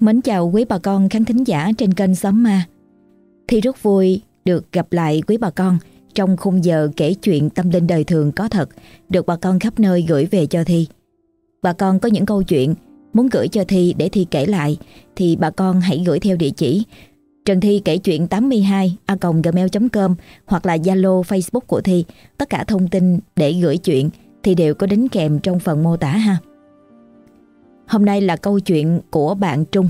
Mến chào quý bà con khán thính giả trên kênh Xóm Ma. Thi rất vui được gặp lại quý bà con trong khung giờ kể chuyện tâm linh đời thường có thật được bà con khắp nơi gửi về cho Thi. Bà con có những câu chuyện muốn gửi cho Thi để Thi kể lại, thì bà con hãy gửi theo địa chỉ Trần Thi kể chuyện 82 a gmail.com hoặc là Zalo Facebook của Thi. Tất cả thông tin để gửi chuyện thì đều có đính kèm trong phần mô tả ha. Hôm nay là câu chuyện của bạn Trung.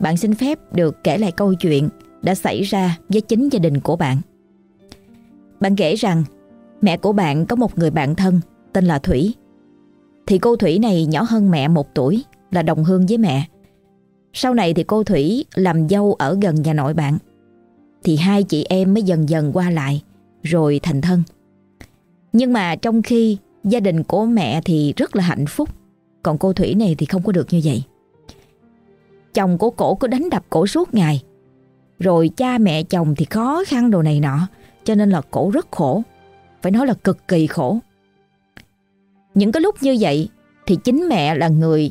Bạn xin phép được kể lại câu chuyện đã xảy ra với chính gia đình của bạn. Bạn kể rằng, mẹ của bạn có một người bạn thân tên là Thủy. Thì cô Thủy này nhỏ hơn mẹ một tuổi, là đồng hương với mẹ. Sau này thì cô Thủy làm dâu ở gần nhà nội bạn. Thì hai chị em mới dần dần qua lại, rồi thành thân. Nhưng mà trong khi gia đình của mẹ thì rất là hạnh phúc còn cô Thủy này thì không có được như vậy. Chồng của cổ cứ đánh đập cổ suốt ngày. Rồi cha mẹ chồng thì khó khăn đồ này nọ, Cho nên là cổ rất khổ. Phải nói là cực kỳ khổ. Những cái lúc như vậy Thì chính mẹ là người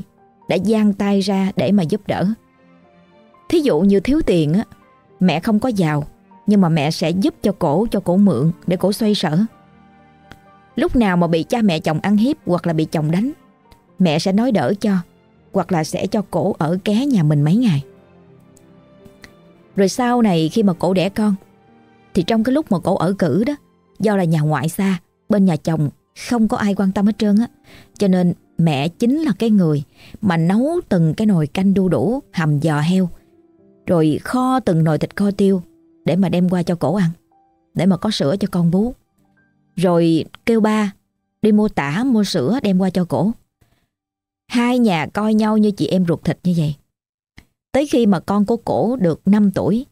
Đã giang tay ra để mà giúp đỡ. Thí dụ như thiếu tiền á, Mẹ không có giàu, Nhưng mà mẹ sẽ giúp cho cổ cho cổ mượn Để cổ xoay sở. Lúc nào mà bị cha mẹ chồng ăn hiếp Hoặc là bị chồng đánh Mẹ sẽ nói đỡ cho, Hoặc là sẽ cho cổ ở ké nhà mình mấy ngày. Rồi sau này khi mà cổ đẻ con, Thì trong cái lúc mà cổ ở cử đó, Do là nhà ngoại xa, Bên nhà chồng không có ai quan tâm hết trơn á, Cho nên mẹ chính là cái người Mà nấu từng cái nồi canh đu đủ, Hầm giò heo, Rồi kho từng nồi thịt kho tiêu Để mà đem qua cho cổ ăn, Để mà có sữa cho con bú. Rồi kêu ba Đi mua tả, mua sữa đem qua cho cổ. Hai nhà coi nhau như chị em ruột thịt như vậy. Tới khi mà con của cổ được 5 tuổi,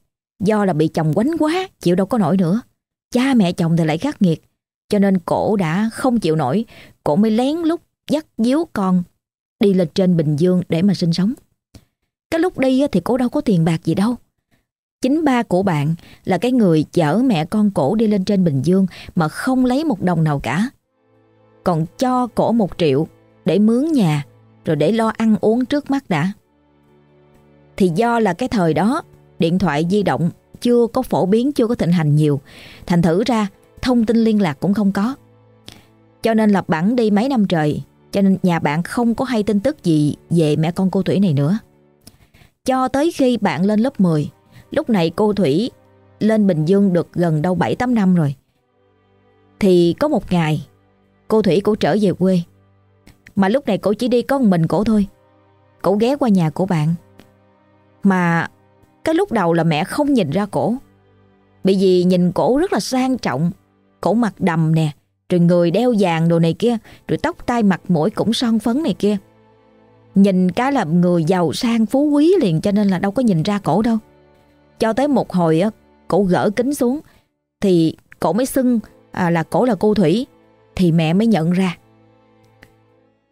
do là bị chồng quánh quá, chịu đâu có nổi nữa. Cha mẹ chồng thì lại khắc nghiệt, cho nên cổ đã không chịu nổi, cổ mới lén lúc dắt díu con đi lên trên Bình Dương để mà sinh sống. Cái lúc đi thì cổ đâu có tiền bạc gì đâu. Chính ba của bạn là cái người chở mẹ con cổ đi lên trên Bình Dương mà không lấy một đồng nào cả. Còn cho cổ một triệu để mướn nhà rồi để lo ăn uống trước mắt đã. Thì do là cái thời đó điện thoại di động chưa có phổ biến, chưa có thịnh hành nhiều. Thành thử ra thông tin liên lạc cũng không có. Cho nên là bản đi mấy năm trời, cho nên nhà bạn không có hay tin tức gì về mẹ con cô Thủy này nữa. Cho tới khi bạn lên lớp 10, lúc này cô Thủy lên Bình Dương được gần đâu 7-8 năm rồi. Thì có một ngày, cô Thủy cũng trở về quê. Mà lúc này cổ chỉ đi có một mình cổ thôi. Cổ ghé qua nhà của bạn. Mà cái lúc đầu là mẹ không nhìn ra cổ. Bởi vì nhìn cổ rất là sang trọng. Cổ mặt đầm nè Rồi người đeo vàng đồ này kia Rồi tóc tai mặt mũi cũng son phấn này kia. Nhìn cái là người giàu sang phú quý liền Cho nên là đâu có nhìn ra cổ đâu. Cho tới một hồi á Cổ gỡ kính xuống Thì cổ mới xưng à, là cổ là cô Thủy Thì mẹ mới nhận ra.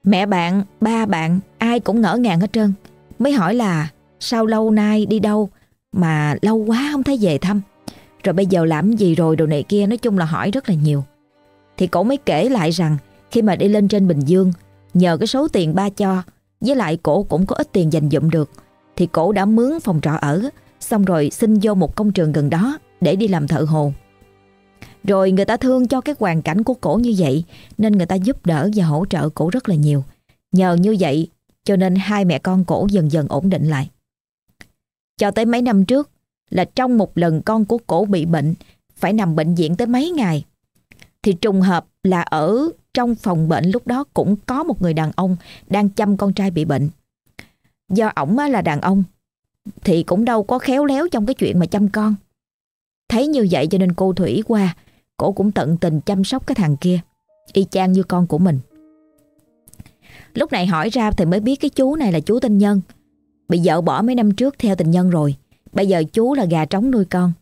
Mẹ bạn, ba bạn, ai cũng ngỡ ngàng hết trơn. Mới hỏi là sao lâu nay đi đâu mà lâu quá không thấy về thăm. Rồi bây giờ làm gì rồi đồ này kia nói chung là hỏi rất là nhiều. Thì cổ mới kể lại rằng khi mà đi lên trên Bình Dương nhờ cái số tiền ba cho với lại cổ cũng có ít tiền dành dụm được thì cổ đã mướn phòng trọ ở xong rồi xin vô một công trường gần đó để đi làm thợ hồ. Rồi người ta thương cho cái hoàn cảnh của cổ như vậy, nên người ta giúp đỡ và hỗ trợ cổ rất là nhiều. Nhờ như vậy, cho nên hai mẹ con cổ dần dần ổn định lại. Cho tới mấy năm trước, là trong một lần con của cổ bị bệnh, phải nằm bệnh viện tới mấy ngày. Thì trùng hợp là ở trong phòng bệnh lúc đó cũng có một người đàn ông đang chăm con trai bị bệnh. Do ổng là đàn ông, thì cũng đâu có khéo léo trong cái chuyện mà chăm con. Thấy như vậy cho nên cô Thủy qua Cổ cũng tận tình chăm sóc cái thằng kia Y chang như con của mình. Lúc này hỏi ra thì mới biết cái chú này là chú tình nhân. Bị vợ bỏ mấy năm trước theo tình nhân rồi Bây giờ chú là gà trống nuôi con.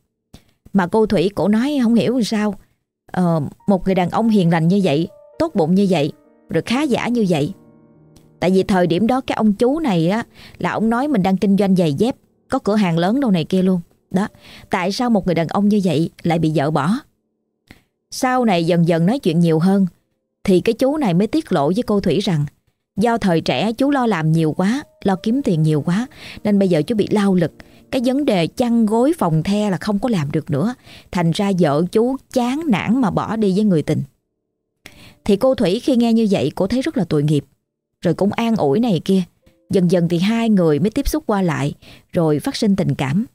Mà cô Thủy cổ nói không hiểu sao. Ờ, Một người đàn ông hiền lành như vậy Tốt bụng như vậy Rồi khá giả như vậy. Tại vì thời điểm đó cái ông chú này á Là ông nói mình đang kinh doanh giày dép Có cửa hàng lớn đâu này kia luôn. Đó Tại sao một người đàn ông như vậy Lại bị vợ bỏ? Sau này dần dần nói chuyện nhiều hơn Thì cái chú này mới tiết lộ với cô Thủy rằng Do thời trẻ chú lo làm nhiều quá, lo kiếm tiền nhiều quá nên bây giờ chú bị lao lực. Cái vấn đề chăn gối phòng the là không có làm được nữa. Thành ra vợ chú chán nản mà bỏ đi với người tình. Thì cô Thủy khi nghe như vậy cô thấy rất là tội nghiệp. Rồi cũng an ủi này kia. Dần dần thì hai người mới tiếp xúc qua lại rồi phát sinh tình cảm.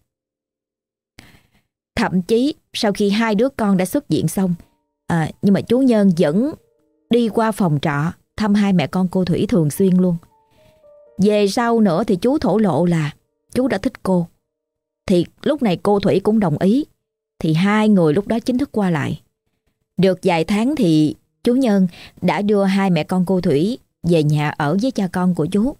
Thậm chí sau khi hai đứa con đã xuất viện xong à, nhưng mà chú Nhân vẫn đi qua phòng trọ thăm hai mẹ con cô Thủy thường xuyên luôn. Về sau nữa thì chú thổ lộ là chú đã thích cô. Thì lúc này cô Thủy cũng đồng ý. Thì hai người lúc đó chính thức qua lại. Được vài tháng thì chú Nhân đã đưa hai mẹ con cô Thủy về nhà ở với cha con của chú.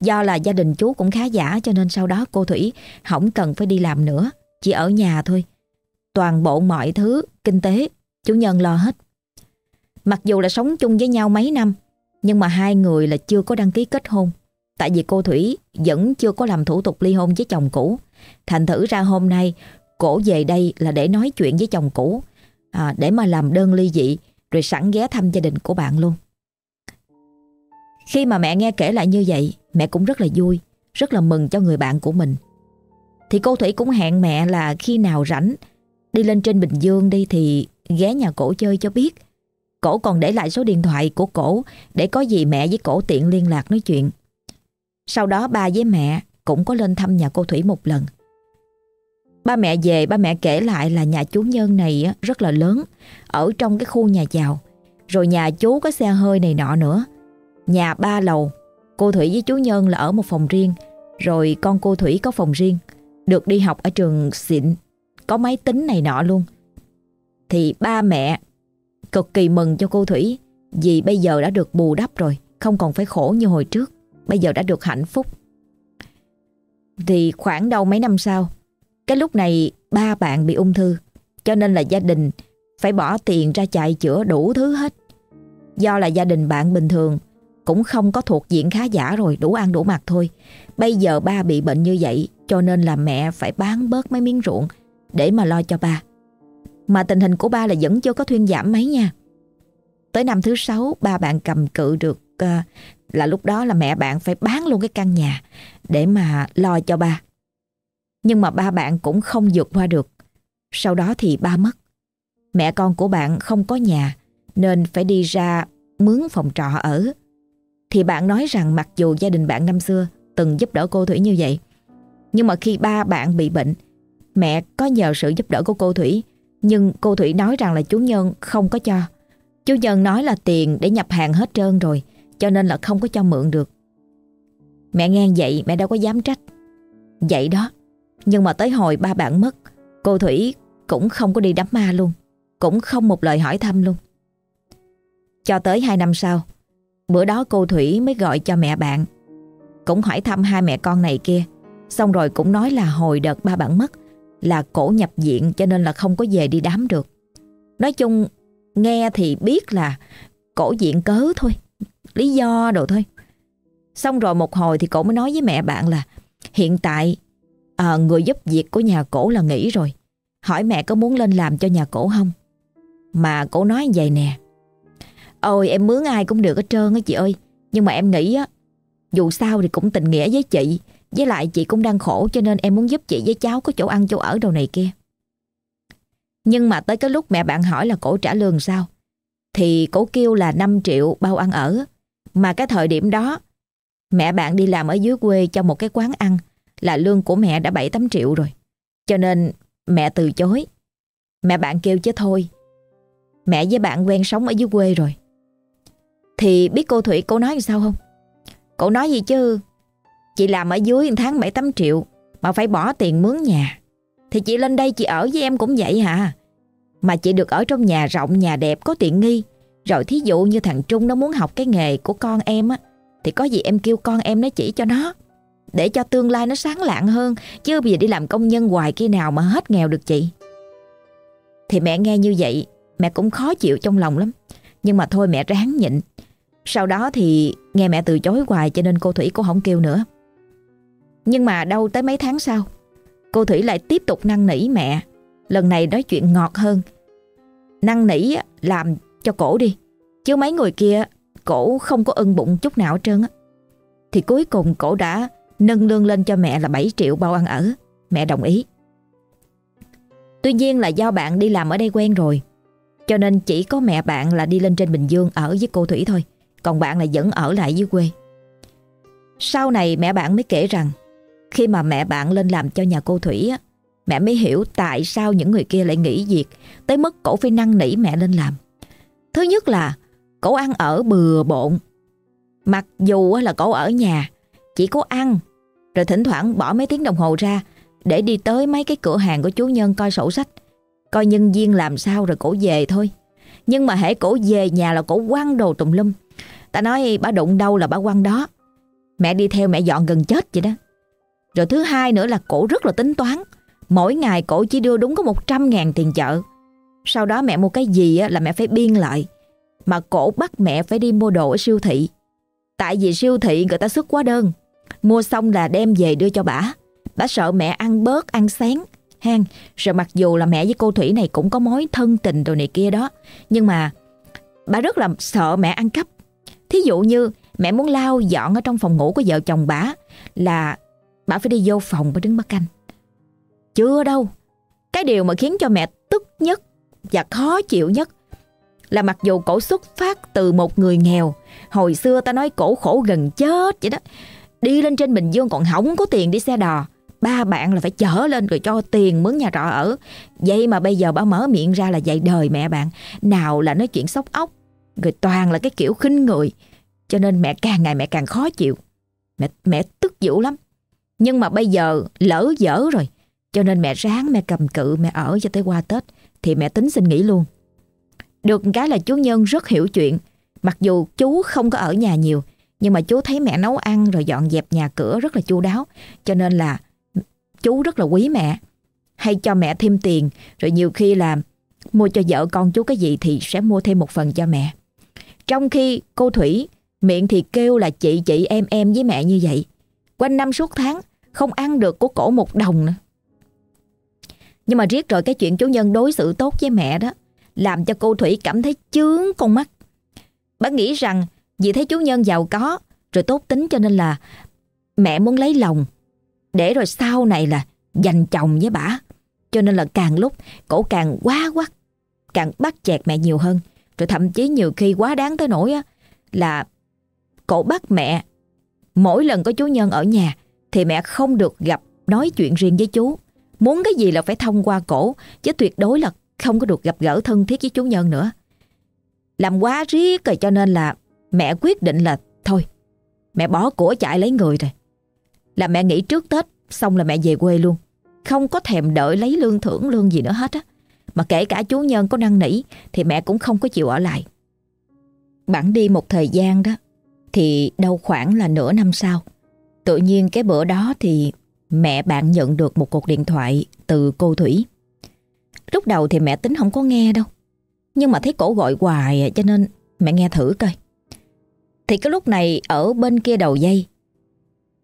Do là gia đình chú cũng khá giả cho nên sau đó cô Thủy không cần phải đi làm nữa, chỉ ở nhà thôi. Toàn bộ mọi thứ, kinh tế, chủ Nhân lo hết. Mặc dù là sống chung với nhau mấy năm, nhưng mà hai người là chưa có đăng ký kết hôn. Tại vì cô Thủy vẫn chưa có làm thủ tục ly hôn với chồng cũ. Thành thử ra hôm nay cổ về đây là để nói chuyện với chồng cũ, à, để mà làm đơn ly dị, rồi sẵn ghé thăm gia đình của bạn luôn. Khi mà mẹ nghe kể lại như vậy, mẹ cũng rất là vui, rất là mừng cho người bạn của mình. Thì cô Thủy cũng hẹn mẹ là khi nào rảnh, đi lên trên Bình Dương đi thì ghé nhà cổ chơi cho biết. Cổ còn để lại số điện thoại của cổ để có gì mẹ với cổ tiện liên lạc nói chuyện. Sau đó ba với mẹ cũng có lên thăm nhà cô Thủy một lần. Ba mẹ về, ba mẹ kể lại là nhà chú Nhân này rất là lớn, ở trong cái khu nhà giàu. Rồi nhà chú có xe hơi này nọ nữa. Nhà ba lầu, cô Thủy với chú Nhân là ở một phòng riêng, rồi con cô Thủy có phòng riêng, được đi học ở trường xịn, có máy tính này nọ luôn. Thì ba mẹ cực kỳ mừng cho cô Thủy vì bây giờ đã được bù đắp rồi, không còn phải khổ như hồi trước, bây giờ đã được hạnh phúc. Thì khoảng đâu mấy năm sau, cái lúc này ba bạn bị ung thư, cho nên là gia đình phải bỏ tiền ra chạy chữa đủ thứ hết. Do là gia đình bạn bình thường cũng không có thuộc diện khá giả rồi, đủ ăn đủ mặc thôi. Bây giờ ba bị bệnh như vậy cho nên là mẹ phải bán bớt mấy miếng ruộng để mà lo cho ba. Mà tình hình của ba là vẫn chưa có thuyên giảm mấy nha. Tới năm thứ sáu ba bạn cầm cự được uh, là lúc đó là mẹ bạn phải bán luôn cái căn nhà để mà lo cho ba. Nhưng mà ba bạn cũng không vượt qua được. Sau đó thì ba mất. Mẹ con của bạn không có nhà nên phải đi ra mướn phòng trọ ở. Thì bạn nói rằng mặc dù gia đình bạn năm xưa từng giúp đỡ cô Thủy như vậy, nhưng mà khi ba bạn bị bệnh, mẹ có nhờ sự giúp đỡ của cô Thủy, nhưng cô Thủy nói rằng là chú Nhân không có cho. Chú Nhân nói là tiền để nhập hàng hết trơn rồi, cho nên là không có cho mượn được. Mẹ nghe vậy mẹ đâu có dám trách. Vậy đó, nhưng mà tới hồi ba bạn mất, cô Thủy cũng không có đi đám ma luôn, cũng không một lời hỏi thăm luôn. Cho tới hai năm sau, bữa đó cô Thủy mới gọi cho mẹ bạn, cũng hỏi thăm hai mẹ con này kia, xong rồi cũng nói là hồi đợt ba bạn mất là cổ nhập viện cho nên là không có về đi đám được. Nói chung nghe thì biết là cổ diện cớ thôi, lý do đồ thôi. Xong rồi một hồi thì cổ mới nói với mẹ bạn là hiện tại à, người giúp việc của nhà cổ là nghỉ rồi. Hỏi mẹ có muốn lên làm cho nhà cổ không? Mà cổ nói vậy nè. Ôi em mướn ai cũng được hết trơn á chị ơi. Nhưng mà em nghĩ á, dù sao thì cũng tình nghĩa với chị. Với lại chị cũng đang khổ cho nên em muốn giúp chị với cháu có chỗ ăn chỗ ở đâu này kia. Nhưng mà tới cái lúc mẹ bạn hỏi là cổ trả lương sao? Thì cổ kêu là 5 triệu bao ăn ở. Mà cái thời điểm đó, mẹ bạn đi làm ở dưới quê cho một cái quán ăn là lương của mẹ đã 7-8 triệu rồi. Cho nên mẹ từ chối. Mẹ bạn kêu chứ thôi. Mẹ với bạn quen sống ở dưới quê rồi. Thì biết cô Thủy cô nói sao không? Cô nói gì chứ Chị làm ở dưới tháng 7-8 triệu, Mà phải bỏ tiền mướn nhà. Thì chị lên đây chị ở với em cũng vậy hả? Mà chị được ở trong nhà rộng, Nhà đẹp, có tiện nghi. Rồi thí dụ như thằng Trung nó muốn học cái nghề của con em á, Thì có gì em kêu con em nó chỉ cho nó, Để cho tương lai nó sáng lạng hơn, Chứ bây giờ đi làm công nhân hoài khi nào mà hết nghèo được chị. Thì mẹ nghe như vậy, Mẹ cũng khó chịu trong lòng lắm. Nhưng mà thôi mẹ ráng nhịn. Sau đó thì nghe mẹ từ chối hoài Cho nên cô Thủy cô không kêu nữa nhưng mà đâu tới mấy tháng sau, Cô Thủy lại tiếp tục năn nỉ mẹ Lần này nói chuyện ngọt hơn Năn nỉ làm cho cổ đi, Chứ mấy người kia, cổ không có ưng bụng chút nào hết trơn á. Thì cuối cùng cổ đã nâng lương lên cho mẹ là 7 triệu bao ăn ở. Mẹ đồng ý. Tuy nhiên là do bạn đi làm ở đây quen rồi. Cho nên chỉ có mẹ bạn là đi lên trên Bình Dương ở với cô Thủy thôi. Còn bạn là vẫn ở lại dưới quê. Sau này mẹ bạn mới kể rằng khi mà mẹ bạn lên làm cho nhà cô Thủy á, mẹ mới hiểu tại sao những người kia lại nghỉ việc tới mức cổ phải năn nỉ mẹ lên làm. Thứ nhất là cổ ăn ở bừa bộn. Mặc dù là cổ ở nhà, chỉ có ăn, rồi thỉnh thoảng bỏ mấy tiếng đồng hồ ra để đi tới mấy cái cửa hàng của chú Nhân coi sổ sách, coi nhân viên làm sao rồi cổ về thôi. Nhưng mà hễ cổ về nhà là cổ quăng đồ tùm lum. Ta nói bà đụng đâu là bà quăng đó. Mẹ đi theo mẹ dọn gần chết vậy đó. Rồi thứ hai nữa là cổ rất là tính toán. Mỗi ngày cổ chỉ đưa đúng có 100 ngàn tiền chợ. Sau đó mẹ mua cái gì là mẹ phải biên lại. Mà cổ bắt mẹ phải đi mua đồ ở siêu thị. Tại vì siêu thị người ta xuất quá đơn. Mua xong là đem về đưa cho bà. Bà sợ mẹ ăn bớt, ăn sáng. hang rồi mặc dù là mẹ với cô Thủy này cũng có mối thân tình đồ này kia đó. Nhưng mà bà rất là sợ mẹ ăn cắp. Thí dụ như mẹ muốn lau dọn ở trong phòng ngủ của vợ chồng bà là bà phải đi vô phòng và đứng bắt canh. Chưa đâu. Cái điều mà khiến cho mẹ tức nhất và khó chịu nhất là mặc dù cổ xuất phát từ một người nghèo, hồi xưa ta nói cổ khổ gần chết vậy đó. Đi lên trên Bình Dương còn không có tiền đi xe đò. Ba bạn là phải chở lên rồi cho tiền mướn nhà trọ ở. Vậy mà bây giờ bà mở miệng ra là dạy đời mẹ bạn. Nào là nói chuyện sốc ốc. Rồi toàn là cái kiểu khinh người. Cho nên mẹ càng ngày mẹ càng khó chịu. Mẹ, mẹ tức dữ lắm. Nhưng mà bây giờ lỡ dở rồi. Cho nên mẹ ráng mẹ cầm cự, mẹ ở cho tới qua Tết. Thì mẹ tính xin nghỉ luôn. Được cái là chú Nhân rất hiểu chuyện. Mặc dù chú không có ở nhà nhiều. Nhưng mà chú thấy mẹ nấu ăn rồi dọn dẹp nhà cửa rất là chu đáo. Cho nên là chú rất là quý mẹ. Hay cho mẹ thêm tiền. Rồi nhiều khi là mua cho vợ con chú cái gì thì sẽ mua thêm một phần cho mẹ. Trong khi cô Thủy miệng thì kêu là chị chị, em em với mẹ như vậy. Quanh năm suốt tháng không ăn được của cổ một đồng nữa. Nhưng mà riết rồi cái chuyện chú Nhân đối xử tốt với mẹ đó làm cho cô Thủy cảm thấy chướng con mắt. Bà nghĩ rằng vì thấy chú Nhân giàu có rồi tốt tính cho nên là mẹ muốn lấy lòng để rồi sau này là dành chồng với bà. Cho nên là càng lúc cổ càng quá quắt, càng bắt chẹt mẹ nhiều hơn. Rồi thậm chí nhiều khi quá đáng tới nỗi á, là cổ bắt mẹ mỗi lần có chú Nhân ở nhà thì mẹ không được gặp nói chuyện riêng với chú. Muốn cái gì là phải thông qua cổ chứ tuyệt đối là không có được gặp gỡ thân thiết với chú Nhân nữa. Làm quá riết rồi cho nên là mẹ quyết định là thôi, mẹ bỏ của chạy lấy người rồi. Là mẹ nghỉ trước Tết xong là mẹ về quê luôn. Không có thèm đợi lấy lương thưởng lương gì nữa hết á. Mà kể cả chú Nhân có năn nỉ thì mẹ cũng không có chịu ở lại. Bản đi một thời gian đó thì đâu khoảng là nửa năm sau. Tự nhiên cái bữa đó thì mẹ bạn nhận được một cuộc điện thoại từ cô Thủy. Lúc đầu thì mẹ tính không có nghe đâu. Nhưng mà thấy cổ gọi hoài à, cho nên mẹ nghe thử coi. Thì cái lúc này ở bên kia đầu dây,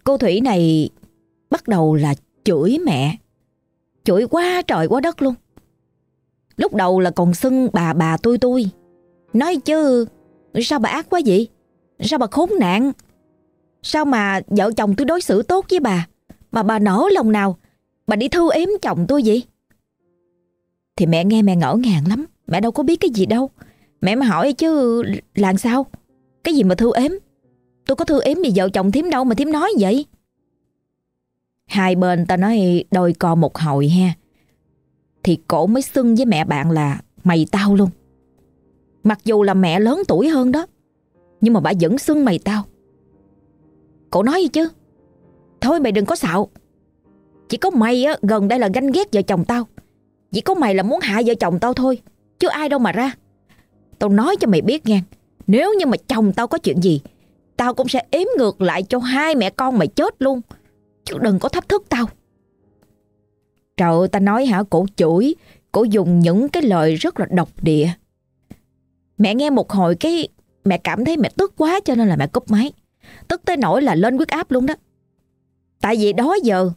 cô Thủy này bắt đầu là chửi mẹ. Chửi quá trời quá đất luôn. Lúc đầu là còn xưng bà bà tôi tôi. Nói chứ sao bà ác quá vậy? Sao bà khốn nạn? Sao mà vợ chồng tôi đối xử tốt với bà, mà bà nổ lòng nào bà đi thư ếm chồng tôi vậy? Thì mẹ nghe mẹ ngỡ ngàng lắm. Mẹ đâu có biết cái gì đâu. Mẹ mà hỏi chứ làm sao? Cái gì mà thư ếm? Tôi có thư ếm gì vợ chồng thím đâu mà thím nói vậy? Hai bên ta nói đôi co một hồi ha. Thì cổ mới xưng với mẹ bạn là mày tao luôn. Mặc dù là mẹ lớn tuổi hơn đó. Nhưng mà bà vẫn xưng mày tao. Cổ nói gì chứ? Thôi mày đừng có xạo. Chỉ có mày á, gần đây là ganh ghét vợ chồng tao. Chỉ có mày là muốn hại vợ chồng tao thôi, Chứ ai đâu mà ra Tao nói cho mày biết nha Nếu như mà chồng tao có chuyện gì, Tao cũng sẽ ếm ngược lại cho hai mẹ con mày chết luôn, Chứ đừng có thách thức tao Trời ơi, ta nói hả cổ chửi, Cổ dùng những cái lời rất là độc địa Mẹ nghe một hồi cái Mẹ cảm thấy mẹ tức quá cho nên là mẹ cúp máy. Tức tới nỗi là lên huyết áp luôn đó. Tại vì đó giờ,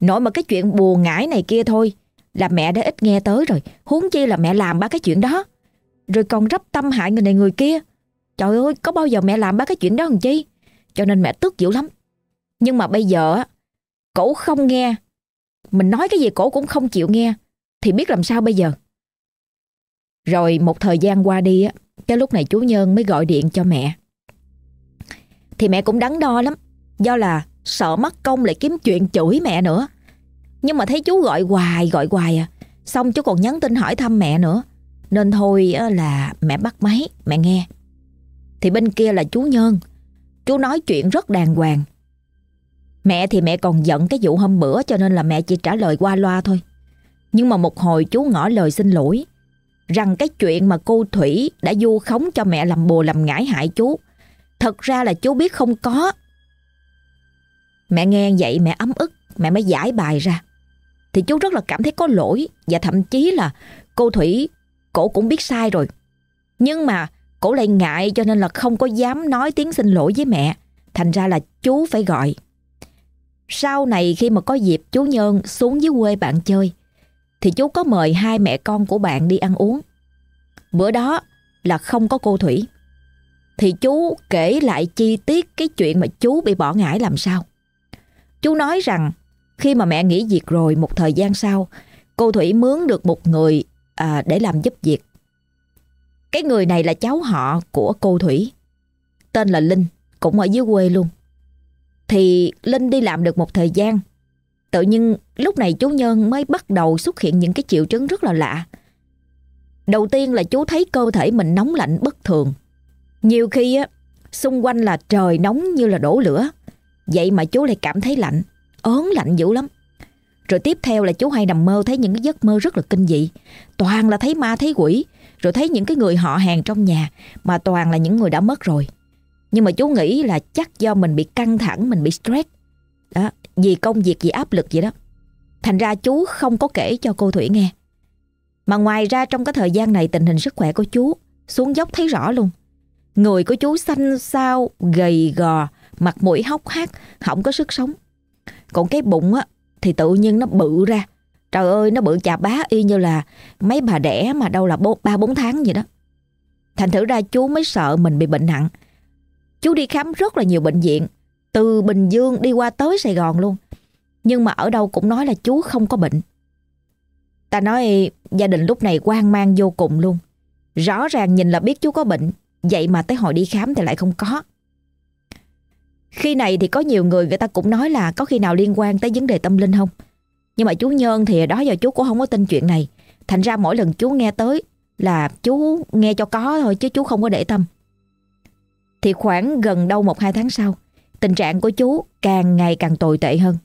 nỗi mà cái chuyện buồn ngãi này kia thôi là mẹ đã ít nghe tới rồi. Huống chi là mẹ làm ba cái chuyện đó. Rồi còn rắp tâm hại người này người kia. Trời ơi, có bao giờ mẹ làm ba cái chuyện đó làm chi? Cho nên mẹ tức dữ lắm. Nhưng mà bây giờ Cổ không nghe. Mình nói cái gì cổ cũng không chịu nghe. Thì biết làm sao bây giờ? Rồi một thời gian qua đi á cái lúc này chú Nhân mới gọi điện cho mẹ. Thì mẹ cũng đắn đo lắm, Do là sợ mất công lại kiếm chuyện chửi mẹ nữa. Nhưng mà thấy chú gọi hoài gọi hoài à Xong chú còn nhắn tin hỏi thăm mẹ nữa. Nên thôi là mẹ bắt máy, Mẹ nghe. Thì bên kia là chú Nhân Chú nói chuyện rất đàng hoàng. Mẹ thì mẹ còn giận cái vụ hôm bữa Cho nên là mẹ chỉ trả lời qua loa thôi. Nhưng mà một hồi chú ngỏ lời xin lỗi. Rằng cái chuyện mà cô Thủy Đã du khống cho mẹ làm bồ làm ngải hại chú. Thật ra là chú biết không có. Mẹ nghe vậy mẹ ấm ức, Mẹ mới giải bài ra. Thì chú rất là cảm thấy có lỗi Và thậm chí là cô Thủy, Cổ cũng biết sai rồi. Nhưng mà cổ lại ngại cho nên là không có dám nói tiếng xin lỗi với mẹ. Thành ra là chú phải gọi. Sau này khi mà có dịp, chú nhơn xuống dưới quê bạn chơi. Thì chú có mời hai mẹ con của bạn đi ăn uống Bữa đó là không có cô Thủy Thì chú kể lại chi tiết cái chuyện mà chú bị bỏ ngải làm sao Chú nói rằng khi mà mẹ nghỉ việc rồi một thời gian sau, cô Thủy mướn được một người à, để làm giúp việc. Cái người này là cháu họ của cô Thủy, tên là Linh, cũng ở dưới quê luôn. Thì Linh đi làm được một thời gian, tự nhiên lúc này chú Nhân mới bắt đầu xuất hiện những cái triệu chứng rất là lạ. Đầu tiên là chú thấy cơ thể mình nóng lạnh bất thường. Nhiều khi á, xung quanh là trời nóng như là đổ lửa. Vậy mà chú lại cảm thấy lạnh Ớn lạnh dữ lắm Rồi tiếp theo là chú hay nằm mơ thấy những cái giấc mơ rất là kinh dị Toàn là thấy ma thấy quỷ Rồi thấy những cái người họ hàng trong nhà Mà toàn là những người đã mất rồi Nhưng mà chú nghĩ là chắc do mình bị căng thẳng Mình bị stress đó, vì công việc, vì áp lực vậy đó Thành ra chú không có kể cho cô Thủy nghe Mà ngoài ra trong cái thời gian này Tình hình sức khỏe của chú Xuống dốc thấy rõ luôn Người của chú xanh xao, gầy gò mặt mũi hốc hác, không có sức sống. Còn cái bụng á thì tự nhiên nó bự ra. Trời ơi, nó bự chà bá y như là mấy bà đẻ mà đâu là ba bốn tháng vậy đó. Thành thử ra chú mới sợ mình bị bệnh nặng. Chú đi khám rất là nhiều bệnh viện, từ Bình Dương đi qua tới Sài Gòn luôn. Nhưng mà ở đâu cũng nói là chú không có bệnh. Ta nói gia đình lúc này quan mang vô cùng luôn. Rõ ràng nhìn là biết chú có bệnh, vậy mà tới hồi đi khám thì lại không có. Khi này thì có nhiều người người ta cũng nói là có khi nào liên quan tới vấn đề tâm linh không? Nhưng mà chú Nhân thì đó giờ chú cũng không có tin chuyện này. Thành ra mỗi lần chú nghe tới là chú nghe cho có thôi chứ chú không có để tâm. Thì khoảng gần đâu một hai tháng sau, tình trạng của chú càng ngày càng tồi tệ hơn.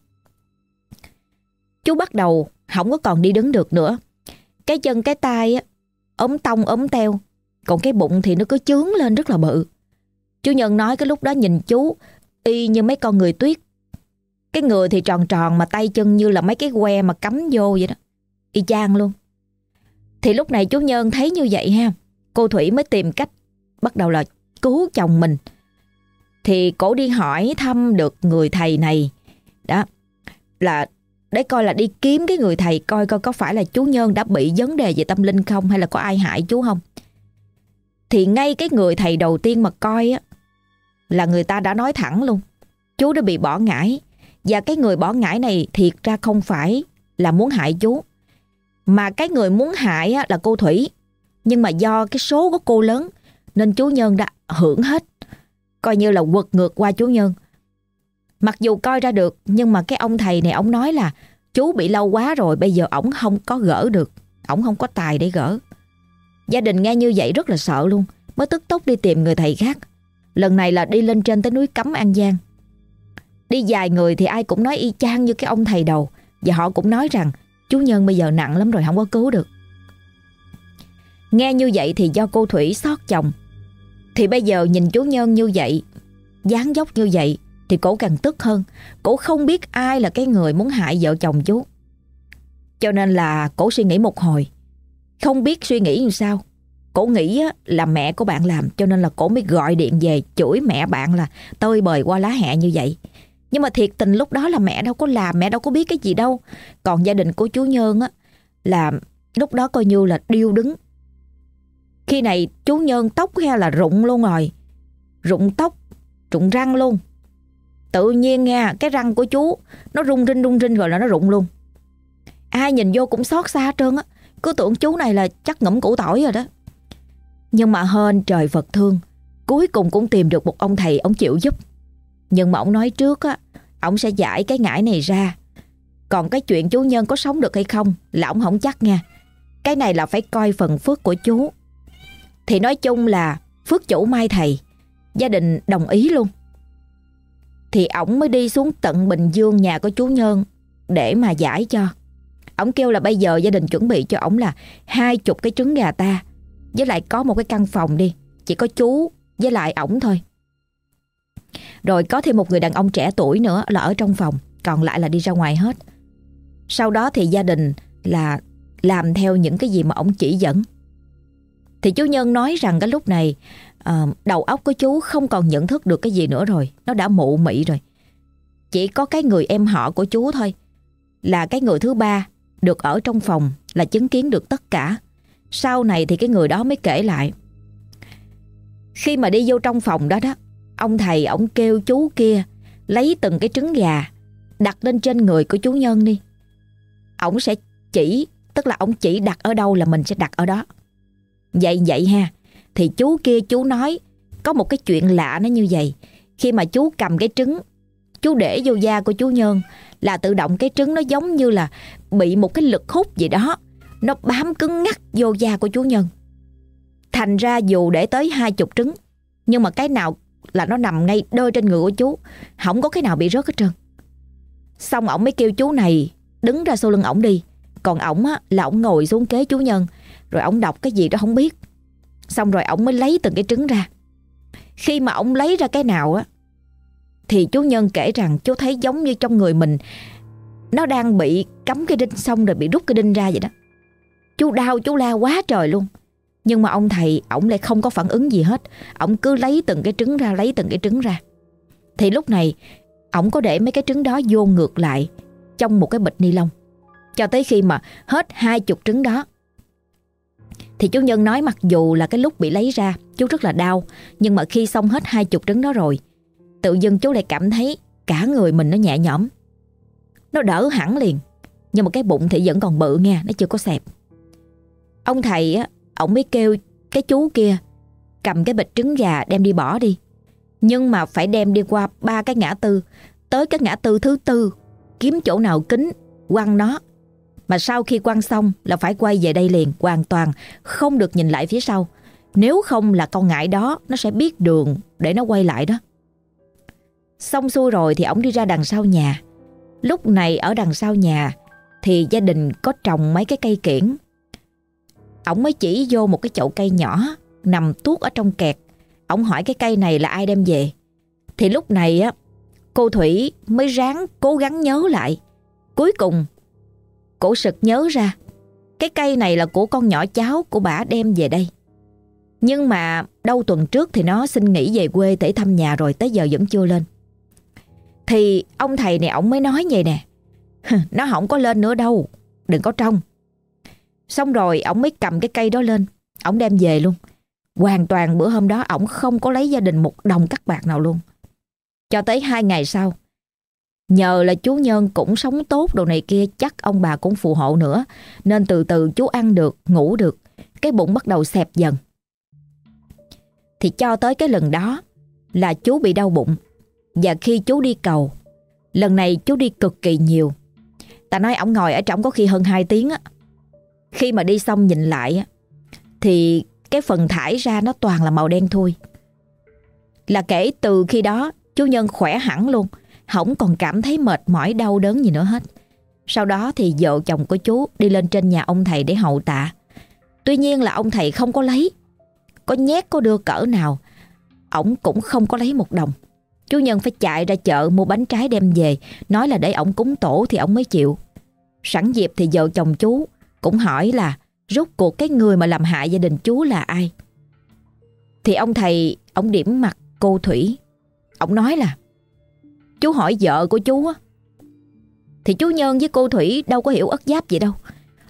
Chú bắt đầu không có còn đi đứng được nữa. Cái chân cái tay á, ốm tông ốm teo, còn cái bụng thì nó cứ chướng lên rất là bự. Chú Nhân nói cái lúc đó nhìn chú y như mấy con người tuyết. Cái người thì tròn tròn mà tay chân như là mấy cái que mà cắm vô vậy đó. Y chang luôn. Thì lúc này chú Nhân thấy như vậy ha. Cô Thủy mới tìm cách bắt đầu là cứu chồng mình. Thì cổ đi hỏi thăm được người thầy này. Đó. Là để coi là đi kiếm cái người thầy coi coi có phải là chú Nhân đã bị vấn đề về tâm linh không hay là có ai hại chú không. Thì ngay cái người thầy đầu tiên mà coi á, là người ta đã nói thẳng luôn. Chú đã bị bỏ ngải và cái người bỏ ngải này thiệt ra không phải là muốn hại chú. Mà cái người muốn hại là cô Thủy. Nhưng mà do cái số của cô lớn, nên chú Nhân đã hưởng hết. Coi như là quật ngược qua chú Nhân. Mặc dù coi ra được, nhưng mà cái ông thầy này, ông nói là chú bị lâu quá rồi, bây giờ ổng không có gỡ được. Ổng không có tài để gỡ. Gia đình nghe như vậy rất là sợ luôn. Mới tức tốc đi tìm người thầy khác. Lần này là đi lên trên tới núi Cấm An Giang Đi dài người thì ai cũng nói y chang như cái ông thầy đầu, Và họ cũng nói rằng Chú Nhân bây giờ nặng lắm rồi, không có cứu được Nghe như vậy thì do cô Thủy xót chồng thì bây giờ nhìn chú Nhân như vậy dáng dốc như vậy Thì cổ càng tức hơn Cổ không biết ai là cái người muốn hại vợ chồng chú Cho nên là cổ suy nghĩ một hồi Không biết suy nghĩ như sao Cổ nghĩ là mẹ của bạn làm cho nên là cổ mới gọi điện về chửi mẹ bạn là tơi bời qua lá hẹ như vậy. Nhưng mà thiệt tình lúc đó là mẹ đâu có làm, mẹ đâu có biết cái gì đâu. Còn gia đình của chú Nhơn á là lúc đó coi như là điêu đứng. Khi này chú Nhân tóc he là rụng luôn rồi. Rụng tóc, Rụng răng luôn. Tự nhiên nha cái răng của chú, Nó rung rinh rung rinh rồi là nó rụng luôn. Ai nhìn vô cũng xót xa trơn á. Cứ tưởng chú này là chắc ngẫm củ tỏi rồi đó. Nhưng mà hên trời Phật thương, Cuối cùng cũng tìm được một ông thầy Ông chịu giúp. Nhưng mà ông nói trước á, Ông sẽ giải cái ngải này ra. Còn cái chuyện chú Nhân có sống được hay không Là ông không chắc nha Cái này là phải coi phần phước của chú. Thì nói chung là Phước chủ mai thầy. Gia đình đồng ý luôn. Thì ổng mới đi xuống tận Bình Dương nhà của chú Nhân Để mà giải cho. Ổng kêu là bây giờ gia đình chuẩn bị cho ổng là hai chục cái trứng gà ta. Với lại có một cái căn phòng đi, Chỉ có chú với lại ổng thôi. Rồi có thêm một người đàn ông trẻ tuổi nữa là ở trong phòng, Còn lại là đi ra ngoài hết. Sau đó thì gia đình là làm theo những cái gì mà ổng chỉ dẫn. Thì chú Nhân nói rằng cái lúc này à, Đầu óc của chú không còn nhận thức được cái gì nữa rồi. Nó đã mụ mị rồi. Chỉ có cái người em họ của chú thôi. Là cái người thứ ba Được ở trong phòng Là chứng kiến được tất cả. Sau này thì cái người đó mới kể lại. Khi mà đi vô trong phòng đó đó Ông thầy ông kêu chú kia Lấy từng cái trứng gà Đặt lên trên người của chú Nhân đi. Ông sẽ chỉ Tức là ông chỉ đặt ở đâu là mình sẽ đặt ở đó. Vậy vậy ha. Thì chú kia chú nói, Có một cái chuyện lạ nó như vậy. Khi mà chú cầm cái trứng, Chú để vô da của chú Nhân Là tự động cái trứng nó giống như là Bị một cái lực hút gì đó. Nó bám cứng ngắt vô da của chú Nhân Thành ra dù để tới hai chục trứng, Nhưng mà cái nào là nó nằm ngay đơ trên người của chú, Không có cái nào bị rớt hết trơn. Xong ổng mới kêu chú này Đứng ra sau lưng ổng đi. Còn ổng á, là ổng ngồi xuống kế chú Nhân rồi ổng đọc cái gì đó không biết. Xong rồi ổng mới lấy từng cái trứng ra. Khi mà ổng lấy ra cái nào á, Thì chú Nhân kể rằng chú thấy giống như trong người mình, Nó đang bị cắm cái đinh xong rồi bị rút cái đinh ra vậy đó. Chú đau, chú la quá trời luôn. Nhưng mà ông thầy, Ổng lại không có phản ứng gì hết. Ổng cứ lấy từng cái trứng ra, Lấy từng cái trứng ra. Thì lúc này, Ổng có để mấy cái trứng đó vô ngược lại Trong một cái bịch ni lông. Cho tới khi mà hết hai chục trứng đó thì chú Nhân nói mặc dù là cái lúc bị lấy ra, Chú rất là đau, Nhưng mà khi xong hết hai chục trứng đó rồi, Tự dưng chú lại cảm thấy Cả người mình nó nhẹ nhõm. Nó đỡ hẳn liền, Nhưng mà cái bụng thì vẫn còn bự nha Nó chưa có xẹp. Ông thầy á Ông mới kêu cái chú kia, Cầm cái bịch trứng gà đem đi bỏ đi. Nhưng mà phải đem đi qua ba cái ngã tư, Tới cái ngã tư thứ tư, Kiếm chỗ nào kính Quăng nó mà sau khi quăng xong là phải quay về đây liền, Hoàn toàn không được nhìn lại phía sau. Nếu không là con ngại đó, Nó sẽ biết đường để nó quay lại đó. Xong xuôi rồi thì ông đi ra đằng sau nhà. Lúc này ở đằng sau nhà Thì gia đình có trồng mấy cái cây kiển. Ông mới chỉ vô một cái chậu cây nhỏ Nằm tuốt ở trong kẹt. Ông hỏi cái cây này là ai đem về? Thì lúc này á, Cô Thủy mới ráng cố gắng nhớ lại. Cuối cùng Cổ sực nhớ ra, Cái cây này là của con nhỏ cháu của bà đem về đây. Nhưng mà đâu tuần trước thì nó xin nghỉ về quê để thăm nhà rồi tới giờ vẫn chưa lên. Thì ông thầy này ổng mới nói vậy nè, Nó không có lên nữa đâu, Đừng có trông. Xong rồi ổng mới cầm cái cây đó lên Ổng đem về luôn. Hoàn toàn bữa hôm đó ổng không có lấy gia đình một đồng cắt bạc nào luôn. Cho tới hai ngày sau Nhờ là chú Nhân cũng sống tốt đồ này kia Chắc ông bà cũng phù hộ nữa. Nên từ từ chú ăn được, ngủ được Cái bụng bắt đầu xẹp dần. Thì cho tới cái lần đó Là chú bị đau bụng. Và khi chú đi cầu Lần này chú đi cực kỳ nhiều. Ta nói ổng ngồi ở trong có khi hơn 2 tiếng á. Khi mà đi xong nhìn lại Thì cái phần thải ra nó toàn là màu đen thui. Là kể từ khi đó Chú Nhân khỏe hẳn luôn. Không còn cảm thấy mệt mỏi đau đớn gì nữa hết. Sau đó thì vợ chồng của chú Đi lên trên nhà ông thầy để hậu tạ. Tuy nhiên là ông thầy không có lấy. Có nhét có đưa cỡ nào Ổng cũng không có lấy một đồng. Chú Nhân phải chạy ra chợ mua bánh trái đem về. Nói là để ổng cúng tổ thì ổng mới chịu. Sẵn dịp thì vợ chồng chú cũng hỏi là rốt cuộc cái người mà làm hại gia đình chú là ai. Thì ông thầy, ông điểm mặt cô Thủy. Ông nói là chú hỏi vợ của chú á. Thì chú Nhân với cô Thủy đâu có hiểu ất giáp gì đâu.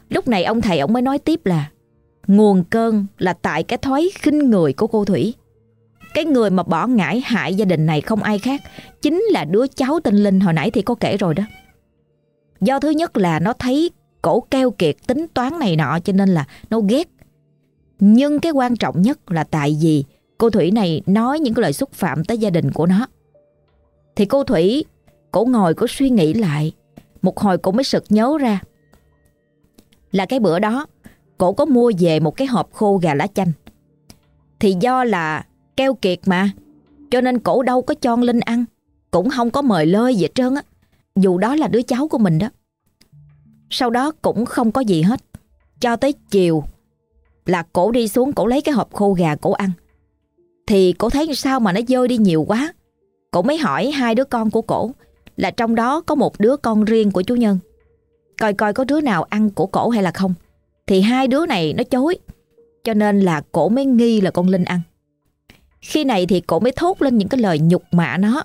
Lúc này ông thầy ông mới nói tiếp là Nguồn cơn là tại cái thói khinh người của cô Thủy. Cái người mà bỏ ngải hại gia đình này không ai khác, chính là đứa cháu tên Linh hồi nãy thì có kể rồi đó. Do thứ nhất là nó thấy cổ keo kiệt tính toán này nọ cho nên là nó ghét. Nhưng cái quan trọng nhất là tại vì cô Thủy này nói những cái lời xúc phạm tới gia đình của nó. Thì cô Thủy, cổ ngồi cổ suy nghĩ lại, một hồi cổ mới sực nhớ ra. Là cái bữa đó, cổ có mua về một cái hộp khô gà lá chanh. Thì do là keo kiệt mà, cho nên cổ đâu có cho Linh ăn, cũng không có mời lơi gì hết trơn á. Dù đó là đứa cháu của mình đó. Sau đó cũng không có gì hết. Cho tới chiều là cổ đi xuống cổ lấy cái hộp khô gà cổ ăn. Thì cổ thấy sao mà nó dơi đi nhiều quá. Cổ mới hỏi hai đứa con của cổ là trong đó có một đứa con riêng của chú Nhân. Coi coi có đứa nào ăn của cổ hay là không. Thì hai đứa này nó chối. Cho nên là cổ mới nghi là con Linh ăn. Khi này thì cổ mới thốt lên những cái lời nhục mạ nó.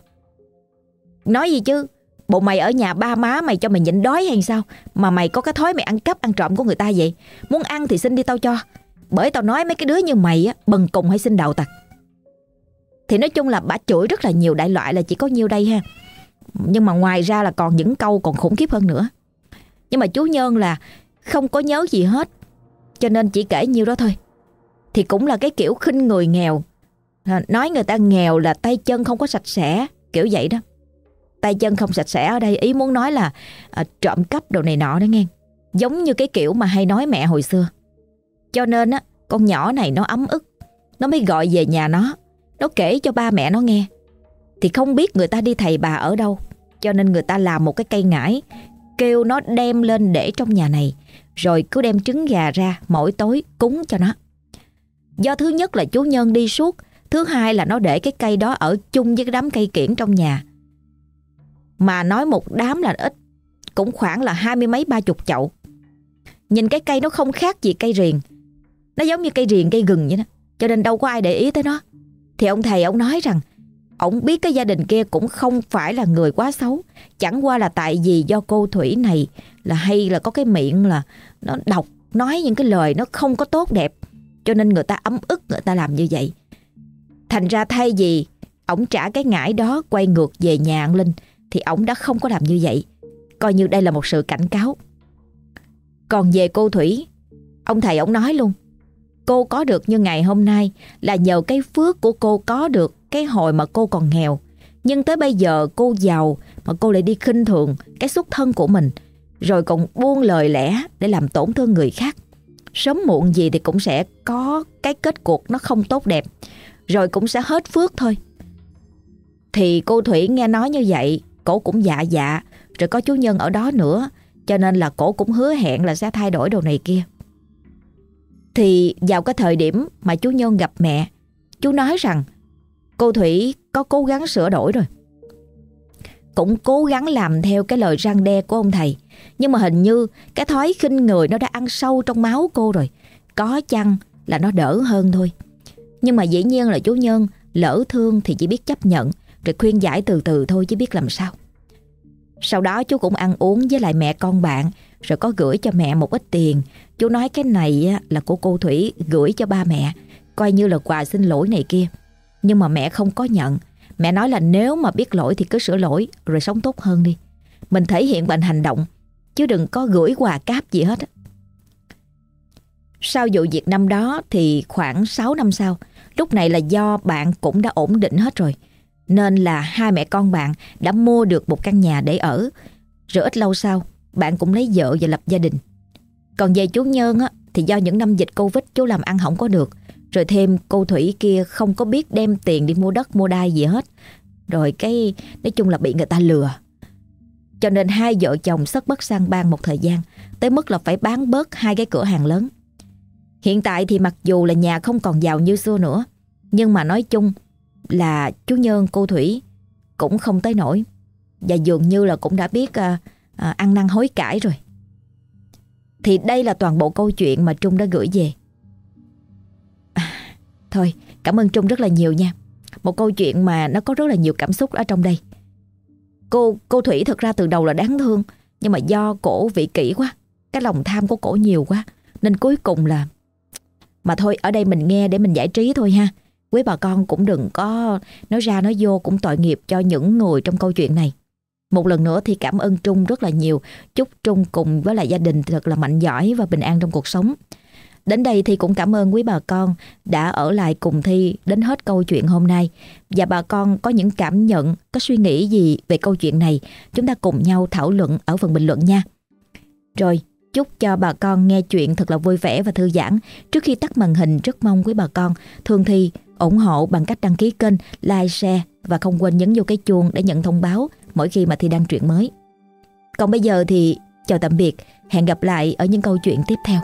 Nói gì chứ, bộ mày ở nhà ba má mày cho mày nhịn đói hay sao Mà mày có cái thói mày ăn cắp ăn trộm của người ta vậy Muốn ăn thì xin đi tao cho Bởi tao nói mấy cái đứa như mày á Bần cùng hay xin đầu tặc thì nói chung là bà chửi rất là nhiều đại loại là chỉ có nhiêu đây ha. Nhưng mà ngoài ra là còn những câu còn khủng khiếp hơn nữa. Nhưng mà chú Nhân là không có nhớ gì hết Cho nên chỉ kể nhiêu đó thôi. Thì cũng là cái kiểu khinh người nghèo. À, nói người ta nghèo là tay chân không có sạch sẽ Kiểu vậy đó. Tay chân không sạch sẽ ở đây ý muốn nói là à, trộm cắp đồ này nọ đó nghe. Giống như cái kiểu mà hay nói mẹ hồi xưa. Cho nên á con nhỏ này nó ấm ức nó mới gọi về nhà nó nó kể cho ba mẹ nó nghe. Thì không biết người ta đi thầy bà ở đâu, cho nên người ta làm một cái cây ngải, kêu nó đem lên để trong nhà này, rồi cứ đem trứng gà ra mỗi tối cúng cho nó. Do thứ nhất là chú nhân đi suốt, thứ hai là nó để cái cây đó ở chung với cái đám cây kiển trong nhà. Mà nói một đám là ít, Cũng khoảng là hai mươi mấy, ba chục chậu. Nhìn cái cây nó không khác gì cây riền Nó giống như cây riền cây gừng vậy đó, Cho nên đâu có ai để ý tới nó. Thì ông thầy ông nói rằng Ông biết cái gia đình kia cũng không phải là người quá xấu Chẳng qua là tại vì do cô Thủy này Là hay là có cái miệng là Nó đọc nói những cái lời nó không có tốt đẹp Cho nên người ta ấm ức người ta làm như vậy Thành ra thay vì Ông trả cái ngải đó quay ngược về nhà ăn Linh thì ông đã không có làm như vậy. Coi như đây là một sự cảnh cáo. Còn về cô Thủy, ông thầy ông nói luôn. Cô có được như ngày hôm nay là nhờ cái phước của cô có được cái hồi mà cô còn nghèo. Nhưng tới bây giờ cô giàu mà cô lại đi khinh thường cái xuất thân của mình. Rồi còn buông lời lẽ để làm tổn thương người khác. Sớm muộn gì thì cũng sẽ có cái kết cuộc nó không tốt đẹp. Rồi cũng sẽ hết phước thôi. Thì cô Thủy nghe nói như vậy, cổ cũng dạ dạ rồi có chú Nhân ở đó nữa, cho nên là cổ cũng hứa hẹn là sẽ thay đổi đồ này kia. Thì vào cái thời điểm mà chú Nhân gặp mẹ, chú nói rằng, cô Thủy có cố gắng sửa đổi rồi. Cũng cố gắng làm theo cái lời răng đe của ông thầy. Nhưng mà hình như cái thói khinh người nó đã ăn sâu trong máu cô rồi. Có chăng là nó đỡ hơn thôi. Nhưng mà dĩ nhiên là chú Nhân lỡ thương thì chỉ biết chấp nhận, rồi khuyên giải từ từ thôi chứ biết làm sao. Sau đó chú cũng ăn uống với lại mẹ con bạn rồi có gửi cho mẹ một ít tiền. Chú nói cái này là của cô Thủy gửi cho ba mẹ. Coi như là quà xin lỗi này kia. Nhưng mà mẹ không có nhận. Mẹ nói là nếu mà biết lỗi thì cứ sửa lỗi Rồi sống tốt hơn đi. Mình thể hiện bằng hành động Chứ đừng có gửi quà cáp gì hết Sau vụ việc năm đó thì khoảng 6 năm sau Lúc này là do bạn cũng đã ổn định hết rồi. Nên là hai mẹ con bạn đã mua được một căn nhà để ở. Rồi ít lâu sau, bạn cũng lấy vợ và lập gia đình. Còn về chú nhơn á, thì do những năm dịch Covid chú làm ăn không có được. Rồi thêm cô Thủy kia không có biết đem tiền đi mua đất mua đai gì hết. Rồi cái nói chung là bị người ta lừa. Cho nên hai vợ chồng sất bất sang bang một thời gian, tới mức là phải bán bớt hai cái cửa hàng lớn. Hiện tại thì mặc dù là nhà không còn giàu như xưa nữa, nhưng mà nói chung là chú nhơn cô Thủy cũng không tới nổi và dường như là cũng đã biết à, à, ăn năn hối cải rồi. Thì đây là toàn bộ câu chuyện mà Trung đã gửi về. À, thôi, cảm ơn Trung rất là nhiều nha. Một câu chuyện mà nó có rất là nhiều cảm xúc ở trong đây. Cô cô Thủy thực ra từ đầu là đáng thương, nhưng mà do cổ vị kỷ quá, cái lòng tham của cổ nhiều quá, nên cuối cùng là Mà thôi ở đây mình nghe để mình giải trí thôi ha Quý bà con cũng đừng có nói ra nói vô cũng tội nghiệp cho những người trong câu chuyện này một lần nữa thì cảm ơn Trung rất là nhiều. Chúc Trung cùng với lại gia đình thật là mạnh giỏi và bình an trong cuộc sống. Đến đây thì cũng cảm ơn quý bà con đã ở lại cùng Thi đến hết câu chuyện hôm nay. Và bà con có những cảm nhận, có suy nghĩ gì về câu chuyện này, chúng ta cùng nhau thảo luận ở phần bình luận nha. Rồi, chúc cho bà con nghe chuyện thật là vui vẻ và thư giãn. Trước khi tắt màn hình rất mong quý bà con thường thì ủng hộ bằng cách đăng ký kênh, like, share và không quên nhấn vô cái chuông để nhận thông báo mỗi khi mà Thi đăng truyện mới. Còn bây giờ thì chào tạm biệt, hẹn gặp lại ở những câu chuyện tiếp theo.